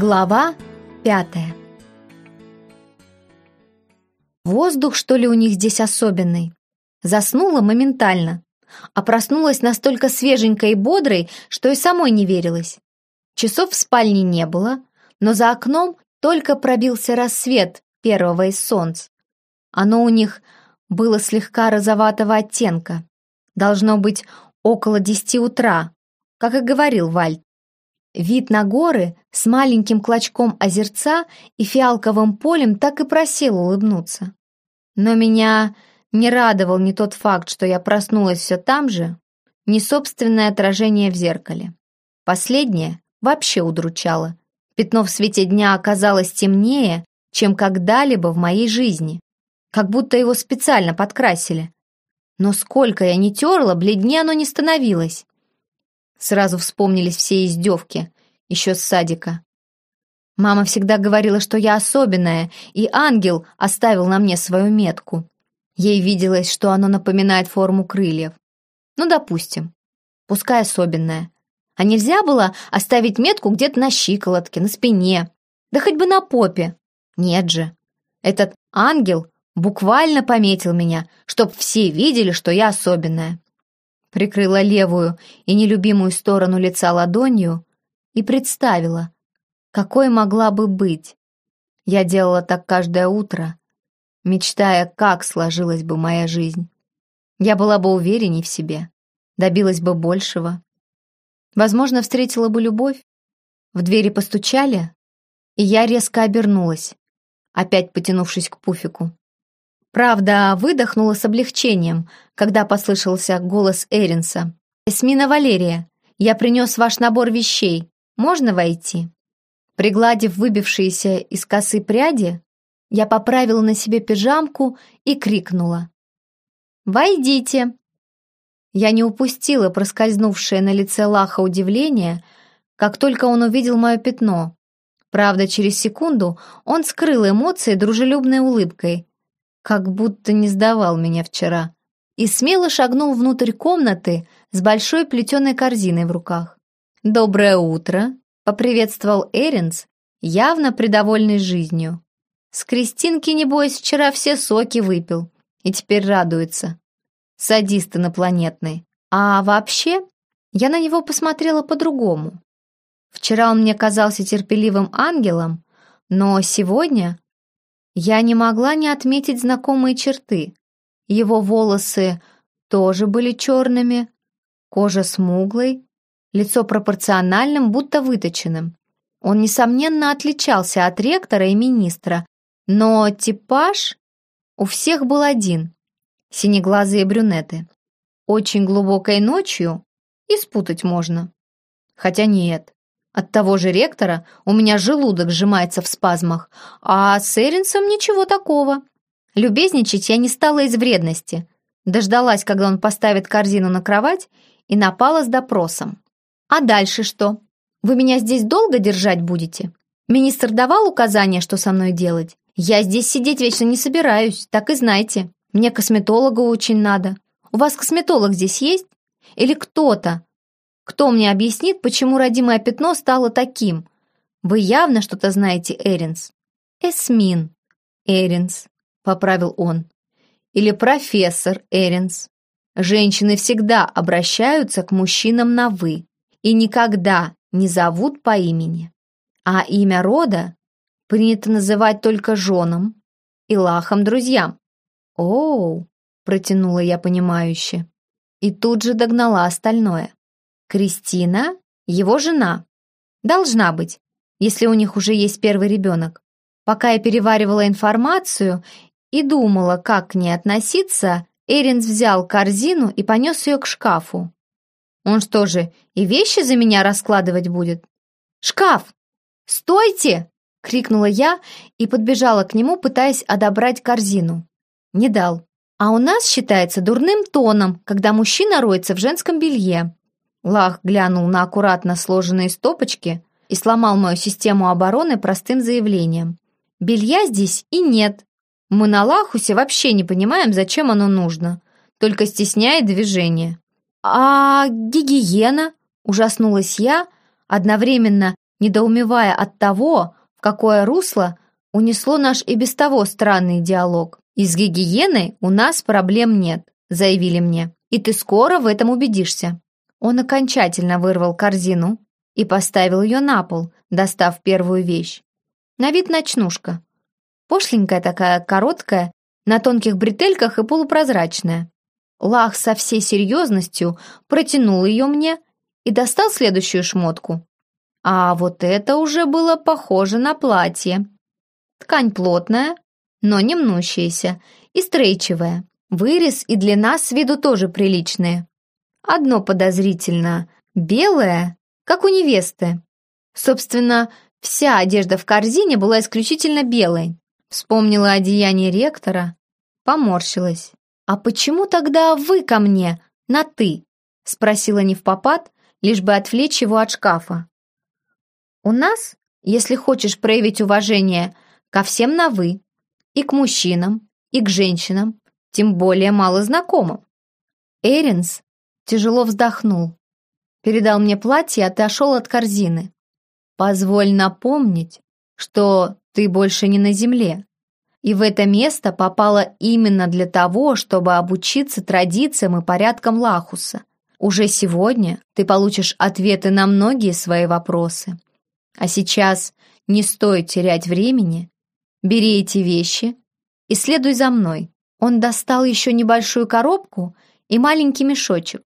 Глава пятая Воздух, что ли, у них здесь особенный? Заснула моментально, а проснулась настолько свеженькой и бодрой, что и самой не верилось. Часов в спальне не было, но за окном только пробился рассвет первого из солнц. Оно у них было слегка розоватого оттенка. Должно быть около десяти утра, как и говорил Вальт. Вид на горы с маленьким клочком озерца и фиалковым полем так и просил улыбнуться. Но меня не радовал ни тот факт, что я проснулась все там же, ни собственное отражение в зеркале. Последнее вообще удручало. Пятно в свете дня оказалось темнее, чем когда-либо в моей жизни. Как будто его специально подкрасили. Но сколько я не терла, бледнее оно не становилось. Сразу вспомнились все издевки, еще с садика. Мама всегда говорила, что я особенная, и ангел оставил на мне свою метку. Ей виделось, что оно напоминает форму крыльев. Ну, допустим. Пускай особенная. А нельзя было оставить метку где-то на щиколотке, на спине, да хоть бы на попе. Нет же. Этот ангел буквально пометил меня, чтоб все видели, что я особенная прикрыла левую и нелюбимую сторону лица ладонью и представила, какой могла бы быть. Я делала так каждое утро, мечтая, как сложилась бы моя жизнь. Я была бы уверенней в себе, добилась бы большего. Возможно, встретила бы любовь. В двери постучали, и я резко обернулась, опять потянувшись к пуфику. Правда, выдохнула с облегчением, когда послышался голос Эринса. «Эсмина Валерия, я принес ваш набор вещей. Можно войти?» Пригладив выбившиеся из косы пряди, я поправила на себе пижамку и крикнула. «Войдите!» Я не упустила проскользнувшее на лице Лаха удивление, как только он увидел мое пятно. Правда, через секунду он скрыл эмоции дружелюбной улыбкой, как будто не сдавал меня вчера, и смело шагнул внутрь комнаты с большой плетеной корзиной в руках. «Доброе утро!» — поприветствовал Эринс, явно придовольный жизнью. «С Кристинки, небось, вчера все соки выпил и теперь радуется. Садист инопланетный. А вообще, я на него посмотрела по-другому. Вчера он мне казался терпеливым ангелом, но сегодня я не могла не отметить знакомые черты. Его волосы тоже были черными, кожа смуглой, лицо пропорциональным, будто выточенным. Он, несомненно, отличался от ректора и министра, но типаж у всех был один — синеглазые брюнеты. Очень глубокой ночью и спутать можно. Хотя нет, от того же ректора у меня желудок сжимается в спазмах, а с Эринсом ничего такого. Любезничать я не стала из вредности. Дождалась, когда он поставит корзину на кровать, и напала с допросом. «А дальше что? Вы меня здесь долго держать будете? Министр давал указания, что со мной делать? Я здесь сидеть вечно не собираюсь, так и знайте. Мне косметолога очень надо. У вас косметолог здесь есть? Или кто-то, кто мне объяснит, почему родимое пятно стало таким? Вы явно что-то знаете, Эринс. Эсмин. Эринс, поправил он. Или профессор Эринс. Женщины всегда обращаются к мужчинам на «вы» и никогда не зовут по имени. А имя рода принято называть только женам и лахам друзьям. «Оу!» — протянула я понимающе. И тут же догнала остальное. Кристина — его жена. Должна быть, если у них уже есть первый ребенок. Пока я переваривала информацию и думала, как к ней относиться, Эринс взял корзину и понес ее к шкафу. Он что же, и вещи за меня раскладывать будет? «Шкаф! Стойте!» — крикнула я и подбежала к нему, пытаясь одобрять корзину. Не дал. А у нас считается дурным тоном, когда мужчина роется в женском белье. Лах глянул на аккуратно сложенные стопочки и сломал мою систему обороны простым заявлением. «Белья здесь и нет. Мы на Лахусе вообще не понимаем, зачем оно нужно. Только стесняет движение». «А гигиена?» – ужаснулась я, одновременно недоумевая от того, в какое русло унесло наш и без того странный диалог. «И с гигиеной у нас проблем нет», — заявили мне. «И ты скоро в этом убедишься». Он окончательно вырвал корзину и поставил ее на пол, достав первую вещь. На вид ночнушка. Пошленькая такая, короткая, на тонких бретельках и полупрозрачная. Лах со всей серьезностью протянул ее мне и достал следующую шмотку. А вот это уже было похоже на платье. Ткань плотная, но не мнущаяся, и стрейчевая. Вырез и длина с виду тоже приличные. Одно подозрительно – белое, как у невесты. Собственно, вся одежда в корзине была исключительно белой. Вспомнила одеяние ректора, поморщилась. «А почему тогда вы ко мне на «ты»?» – спросила не в попад, лишь бы отвлечь его от шкафа. «У нас, если хочешь проявить уважение, ко всем на «вы», и к мужчинам, и к женщинам, тем более мало знакомым». Эринс тяжело вздохнул, передал мне платье и отошел от корзины. «Позволь напомнить, что ты больше не на земле, и в это место попала именно для того, чтобы обучиться традициям и порядкам Лахуса. Уже сегодня ты получишь ответы на многие свои вопросы. А сейчас не стоит терять времени. Бери эти вещи и следуй за мной. Он достал еще небольшую коробку и маленький мешочек.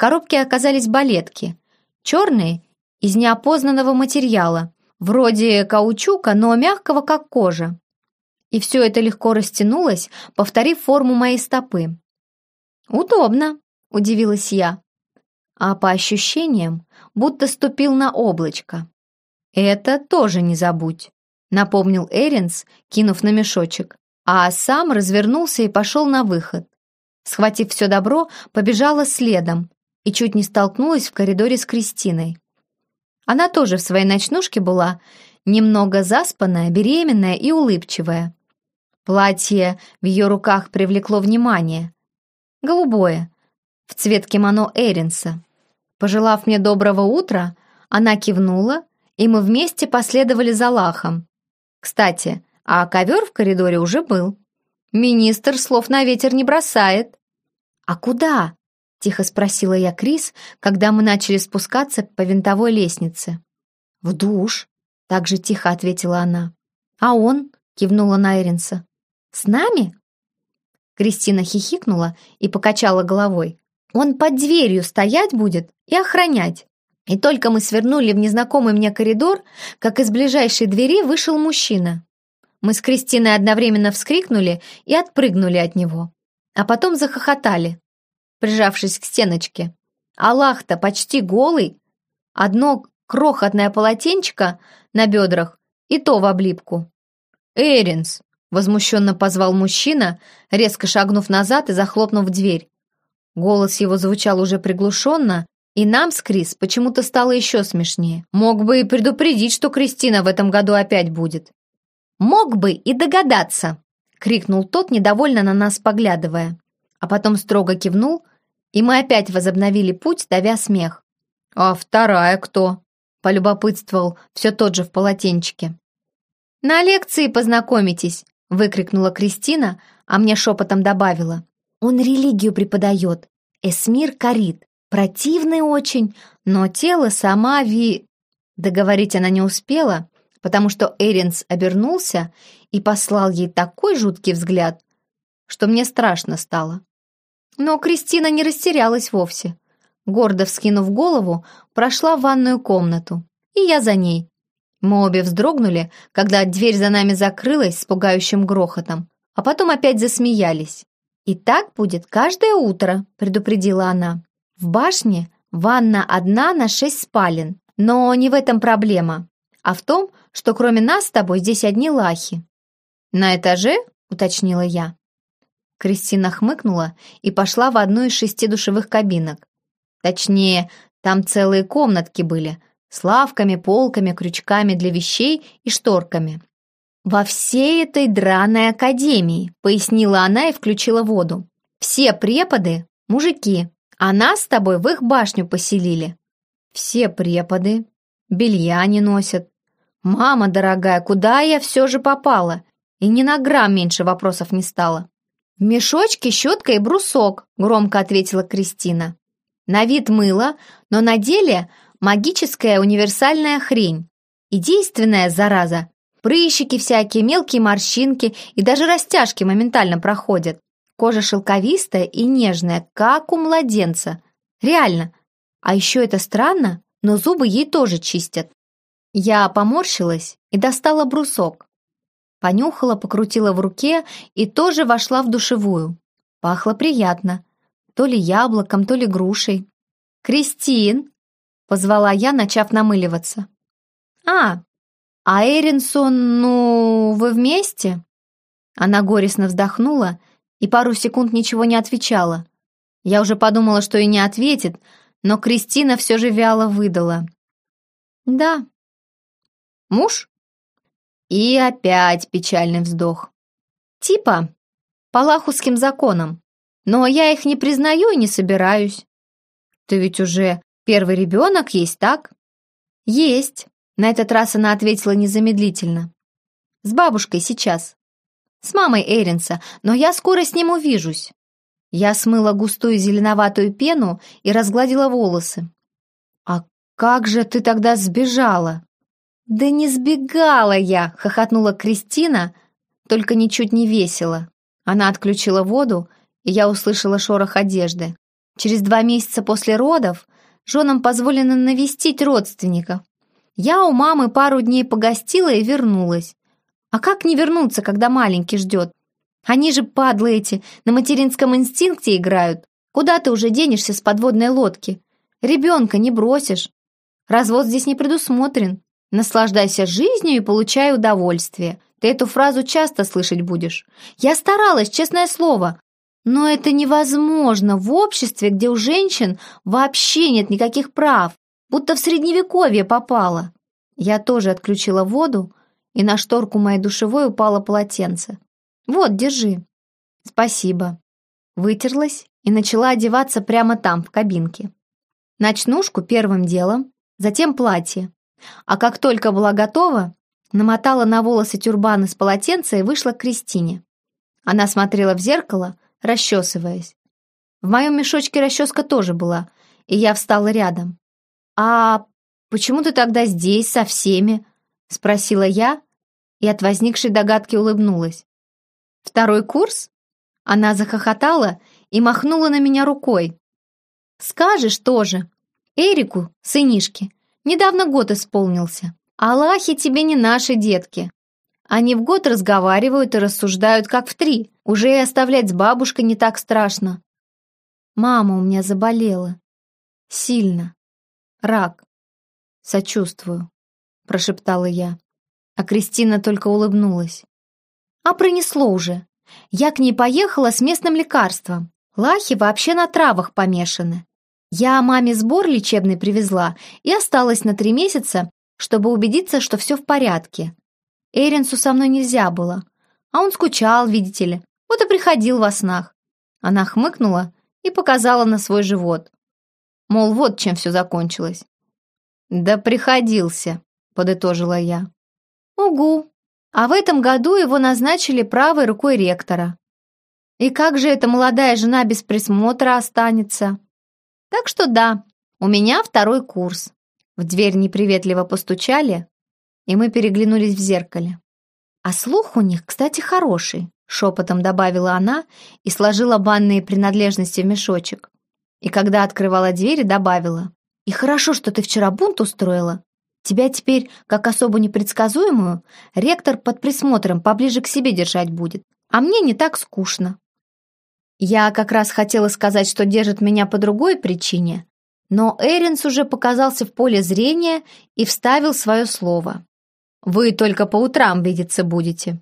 Коробке оказались балетки, черные, из неопознанного материала, вроде каучука, но мягкого, как кожа и все это легко растянулось, повторив форму моей стопы. «Удобно», — удивилась я. А по ощущениям, будто ступил на облачко. «Это тоже не забудь», — напомнил Эринс, кинув на мешочек, а сам развернулся и пошел на выход. Схватив все добро, побежала следом и чуть не столкнулась в коридоре с Кристиной. Она тоже в своей ночнушке была, немного заспанная, беременная и улыбчивая. Платье в ее руках привлекло внимание. Голубое, в цвет кимоно Эринса. Пожелав мне доброго утра, она кивнула, и мы вместе последовали за Лахом. Кстати, а ковер в коридоре уже был. Министр слов на ветер не бросает. «А куда?» — тихо спросила я Крис, когда мы начали спускаться по винтовой лестнице. «В душ», — так же тихо ответила она. «А он?» — кивнула на. «С нами?» Кристина хихикнула и покачала головой. «Он под дверью стоять будет и охранять». И только мы свернули в незнакомый мне коридор, как из ближайшей двери вышел мужчина. Мы с Кристиной одновременно вскрикнули и отпрыгнули от него. А потом захохотали, прижавшись к стеночке. Аллах-то почти голый. Одно крохотное полотенчико на бедрах и то в облипку. «Эринс, Возмущенно позвал мужчина, резко шагнув назад и захлопнув дверь. Голос его звучал уже приглушенно, и нам с Крис почему-то стало еще смешнее. Мог бы и предупредить, что Кристина в этом году опять будет. «Мог бы и догадаться!» — крикнул тот, недовольно на нас поглядывая. А потом строго кивнул, и мы опять возобновили путь, давя смех. «А вторая кто?» — полюбопытствовал все тот же в полотенчике. «На лекции познакомитесь», выкрикнула Кристина, а мне шепотом добавила. «Он религию преподает. Эсмир корит. Противный очень, но тело сама ви...» Договорить она не успела, потому что Эринс обернулся и послал ей такой жуткий взгляд, что мне страшно стало. Но Кристина не растерялась вовсе. Гордо вскинув голову, прошла в ванную комнату, и я за ней, мы обе вздрогнули, когда дверь за нами закрылась с пугающим грохотом, а потом опять засмеялись. «И так будет каждое утро», — предупредила она. «В башне ванна одна на шесть спален, но не в этом проблема, а в том, что кроме нас с тобой здесь одни лахи». «На этаже?» — уточнила я. Кристина хмыкнула и пошла в одну из шести душевых кабинок. Точнее, там целые комнатки были — с лавками, полками, крючками для вещей и шторками. «Во всей этой драной академии», — пояснила она и включила воду. «Все преподы — мужики, а нас с тобой в их башню поселили». «Все преподы?» белья не носят. Мама дорогая, куда я все же попала? И ни на грамм меньше вопросов не стало. «В мешочке щетка и брусок», — громко ответила Кристина. «На вид мыло, но на деле магическая универсальная хрень. И действенная, зараза. Прыщики всякие, мелкие морщинки и даже растяжки моментально проходят. Кожа шелковистая и нежная, как у младенца. Реально. А еще это странно, но зубы ей тоже чистят. Я поморщилась и достала брусок. Понюхала, покрутила в руке и тоже вошла в душевую. Пахло приятно. То ли яблоком, то ли грушей. «Кристин!» — позвала я, начав намыливаться. «А, а Эринсон, ну, вы вместе?» Она горестно вздохнула и пару секунд ничего не отвечала. Я уже подумала, что и не ответит, но Кристина все же вяло выдала. «Да». «Муж?» И опять печальный вздох. Типа по лахусским законам. Но я их не признаю и не собираюсь. Ты ведь уже первый ребенок есть, так? Есть. На этот раз она ответила незамедлительно. С бабушкой сейчас. С мамой Эринса, но я скоро с ним увижусь. Я смыла густую зеленоватую пену и разгладила волосы. «А как же ты тогда сбежала?» «Да не сбегала я!» — хохотнула Кристина, только ничуть не весело. Она отключила воду, и я услышала шорох одежды. Через два месяца после родов женам позволено навестить родственников. Я у мамы пару дней погостила и вернулась. А как не вернуться, когда маленький ждет? Они же, падлы эти, на материнском инстинкте играют. Куда ты уже денешься с подводной лодки? Ребенка не бросишь. Развод здесь не предусмотрен. Наслаждайся жизнью и получай удовольствие. Ты эту фразу часто слышать будешь. Я старалась, честное слово. Но это невозможно в обществе, где у женщин вообще нет никаких прав, будто в средневековье попала. Я тоже отключила воду, и на шторку моей душевой упало полотенце. Вот, держи. Спасибо. Вытерлась и начала одеваться прямо там, в кабинке. Ночнушку первым делом, затем платье. А как только была готова, намотала на волосы тюрбан из полотенца и вышла к Кристине. Она смотрела в зеркало, расчесываясь. В моем мешочке расческа тоже была, и я встала рядом. «А почему ты тогда здесь со всеми?» — спросила я, и от возникшей догадки улыбнулась. «Второй курс?» Она захохотала и махнула на меня рукой. «Скажешь тоже. Эрику, сынишке, Недавно год исполнился. Аллахи тебе не наши детки. Они в год разговаривают и рассуждают, как в три. Уже и оставлять с бабушкой не так страшно. Мама у меня заболела. Сильно. Рак. Сочувствую, прошептала я. А Кристина только улыбнулась. А пронесло уже. Я к ней поехала с местным лекарством. Лахи вообще на травах помешаны. Я маме сбор лечебный привезла и осталась на три месяца, чтобы убедиться, что все в порядке. Эринсу со мной нельзя было, а он скучал, видите ли, вот и приходил во снах. Она хмыкнула и показала на свой живот. Мол, вот чем все закончилось. «Да приходился», — подытожила я. «Угу. А в этом году его назначили правой рукой ректора. И как же эта молодая жена без присмотра останется?» Так что да, у меня второй курс. В дверь неприветливо постучали, и мы переглянулись в зеркале. А слух у них, кстати, хороший, шепотом добавила она и сложила банные принадлежности в мешочек. И когда открывала двери, добавила. И хорошо, что ты вчера бунт устроила. Тебя теперь, как особо непредсказуемую, ректор под присмотром поближе к себе держать будет. А мне не так скучно. Я как раз хотела сказать, что держит меня по другой причине, но Эринс уже показался в поле зрения и вставил свое слово. «Вы только по утрам видеться будете».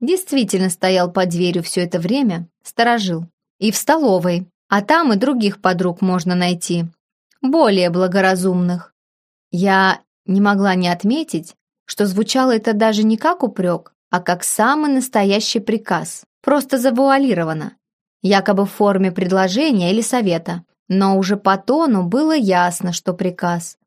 Действительно стоял под дверью все это время, сторожил. И в столовой, а там и других подруг можно найти, более благоразумных. Я не могла не отметить, что звучало это даже не как упрек, а как самый настоящий приказ, просто завуалировано якобы в форме предложения или совета, но уже по тону было ясно, что приказ.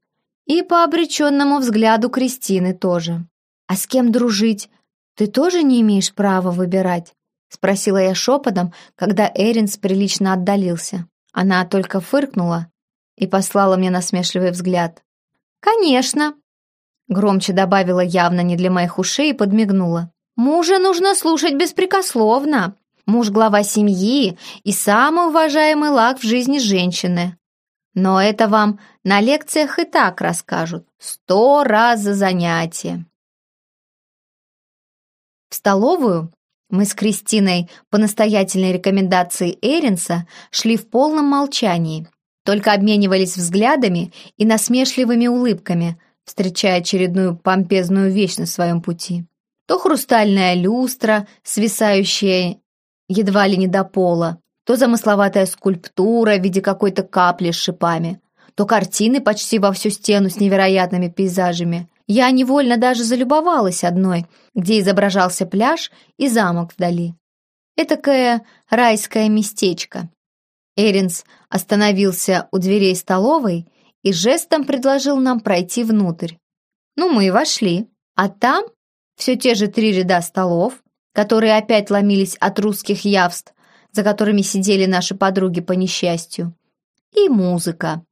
И по обреченному взгляду Кристины тоже. «А с кем дружить? Ты тоже не имеешь права выбирать?» Спросила я шепотом, когда Эринс прилично отдалился. Она только фыркнула и послала мне насмешливый взгляд. «Конечно!» Громче добавила явно не для моих ушей и подмигнула. «Мужа нужно слушать беспрекословно. Муж — глава семьи и самый уважаемый лак в жизни женщины. Но это вам на лекциях и так расскажут. Сто раз за занятие». В столовую мы с Кристиной по настоятельной рекомендации Эринса шли в полном молчании, только обменивались взглядами и насмешливыми улыбками, встречая очередную помпезную вещь на своем пути. То хрустальная люстра, свисающая едва ли не до пола, то замысловатая скульптура в виде какой-то капли с шипами, то картины почти во всю стену с невероятными пейзажами. Я невольно даже залюбовалась одной, где изображался пляж и замок вдали. Этакое райское местечко. Эринс остановился у дверей столовой и жестом предложил нам пройти внутрь. Ну, мы и вошли. А там все те же три ряда столов, которые опять ломились от русских явств, за которыми сидели наши подруги по несчастью. И музыка.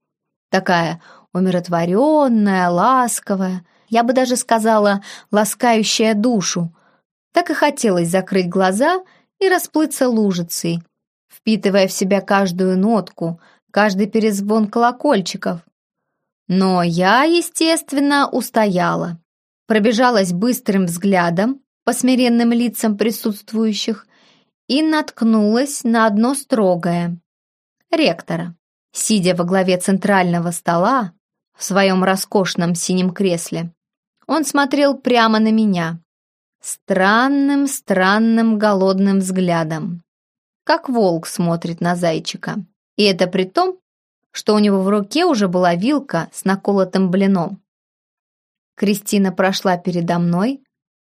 Такая умиротворенная, ласковая, я бы даже сказала, ласкающая душу. Так и хотелось закрыть глаза и расплыться лужицей, впитывая в себя каждую нотку, каждый перезвон колокольчиков. Но я, естественно, устояла. Пробежалась быстрым взглядом по смиренным лицам присутствующих и наткнулась на одно строгое. Ректора, сидя во главе центрального стола в своем роскошном синем кресле, он смотрел прямо на меня, странным, странным голодным взглядом, как волк смотрит на зайчика. И это при том, что у него в руке уже была вилка с наколотым блином. Кристина прошла передо мной,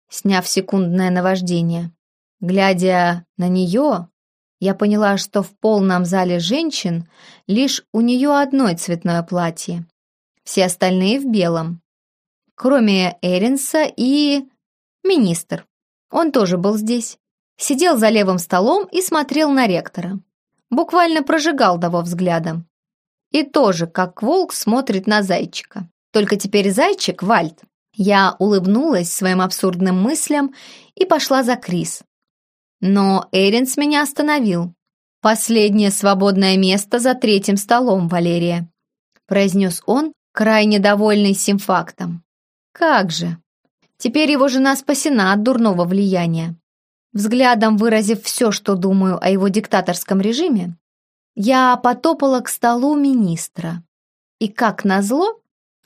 сняв секундное наваждение. Глядя на нее, я поняла, что в полном зале женщин лишь у нее одно цветное платье. Все остальные в белом. Кроме Эринса и... министр. Он тоже был здесь. Сидел за левым столом и смотрел на ректора. Буквально прожигал того взглядом. И тоже, как волк смотрит на зайчика. Только теперь зайчик — Вальд. Я улыбнулась своим абсурдным мыслям и пошла за Крис. Но Эринс меня остановил. «Последнее свободное место за третьим столом, Валерия», произнес он, крайне довольный сим фактом. «Как же! Теперь его жена спасена от дурного влияния. Взглядом выразив все, что думаю о его диктаторском режиме, я потопала к столу министра. И, как назло,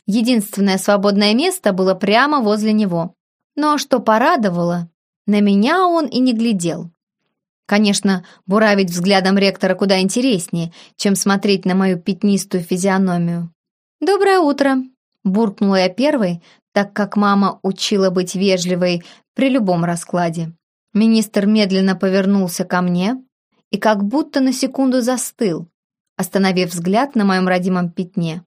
единственное свободное место было прямо возле него. Но что порадовало, на меня он и не глядел. Конечно, буравить взглядом ректора куда интереснее, чем смотреть на мою пятнистую физиономию. «Доброе утро!» – буркнула я первой, так как мама учила быть вежливой при любом раскладе. Министр медленно повернулся ко мне, и как будто на секунду застыл, остановив взгляд на моем родимом пятне.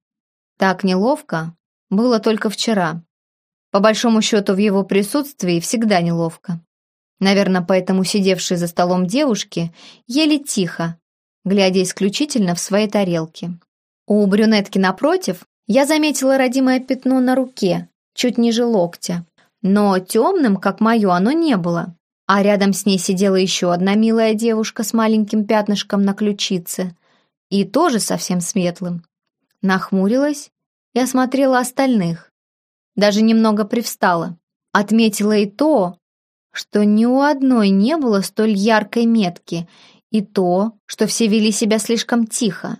Так неловко было только вчера. По большому счету в его присутствии всегда неловко. Наверное, поэтому сидевшие за столом девушки ели тихо, глядя исключительно в свои тарелки. У брюнетки напротив я заметила родимое пятно на руке, чуть ниже локтя. Но темным, как мое, оно не было а рядом с ней сидела еще одна милая девушка с маленьким пятнышком на ключице и тоже совсем светлым. Нахмурилась и осмотрела остальных. Даже немного привстала. Отметила и то, что ни у одной не было столь яркой метки, и то, что все вели себя слишком тихо.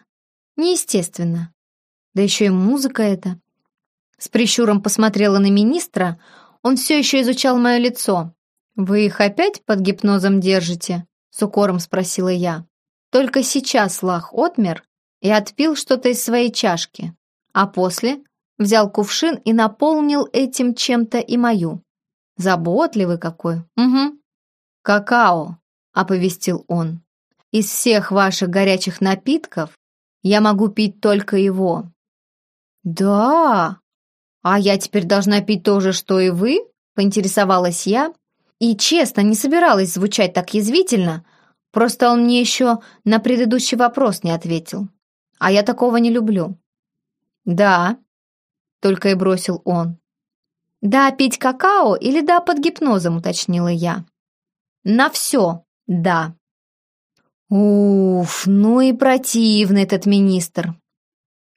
Неестественно. Да еще и музыка эта. С прищуром посмотрела на министра, он все еще изучал мое лицо. «Вы их опять под гипнозом держите?» — с укором спросила я. Только сейчас Лах отмер и отпил что-то из своей чашки, а после взял кувшин и наполнил этим чем-то и мою. Заботливый какой. Угу. «Какао», — оповестил он. «Из всех ваших горячих напитков я могу пить только его». «Да!» «А я теперь должна пить то же, что и вы?» — поинтересовалась я. И, честно, не собиралась звучать так язвительно, просто он мне еще на предыдущий вопрос не ответил. А я такого не люблю. «Да», — только и бросил он. «Да, пить какао или да, под гипнозом», — уточнила я. «На все, да». Уф, ну и противный этот министр.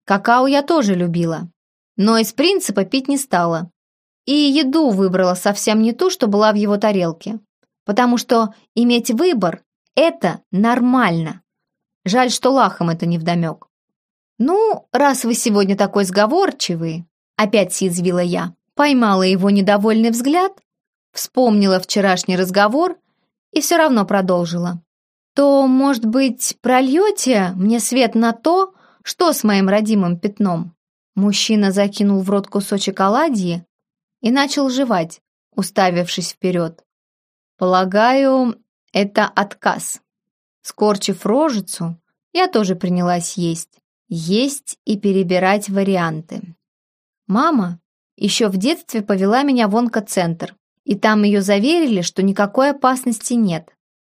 Какао я тоже любила, но из принципа пить не стала. И еду выбрала совсем не ту, что была в его тарелке. Потому что иметь выбор – это нормально. Жаль, что лахом это не вдомек. «Ну, раз вы сегодня такой сговорчивый», – опять съязвила я, поймала его недовольный взгляд, вспомнила вчерашний разговор и все равно продолжила. «То, может быть, прольете мне свет на то, что с моим родимым пятном?» Мужчина закинул в рот кусочек оладьи и начал жевать, уставившись вперед. «Полагаю, это отказ». Скорчив рожицу, я тоже принялась есть. Есть и перебирать варианты. Мама еще в детстве повела меня в онкоцентр, и там ее заверили, что никакой опасности нет.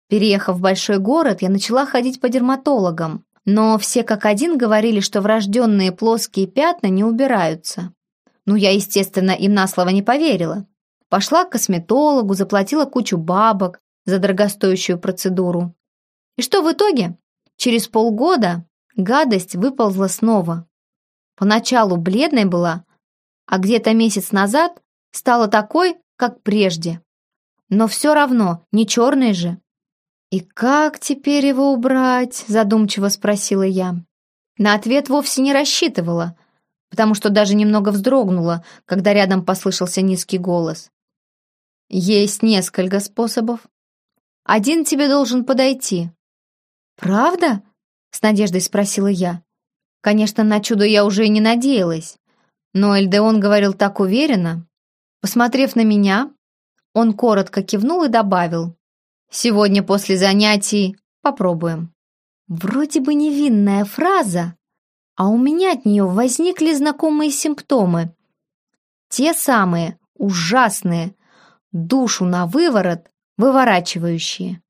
Переехав в большой город, я начала ходить по дерматологам, но все как один говорили, что врожденные плоские пятна не убираются. Ну, я, естественно, им на слово не поверила. Пошла к косметологу, заплатила кучу бабок за дорогостоящую процедуру. И что в итоге? Через полгода гадость выползла снова. Поначалу бледной была, а где-то месяц назад стала такой, как прежде. Но все равно не черной же. «И как теперь его убрать?» – задумчиво спросила я. На ответ вовсе не рассчитывала, потому что даже немного вздрогнула, когда рядом послышался низкий голос. «Есть несколько способов. Один тебе должен подойти». «Правда?» – с надеждой спросила я. Конечно, на чудо я уже и не надеялась, но Эльдеон говорил так уверенно. Посмотрев на меня, он коротко кивнул и добавил. Сегодня после занятий попробуем». Вроде бы невинная фраза, а у меня от нее возникли знакомые симптомы. Те самые, ужасные, душу на выворот, выворачивающие.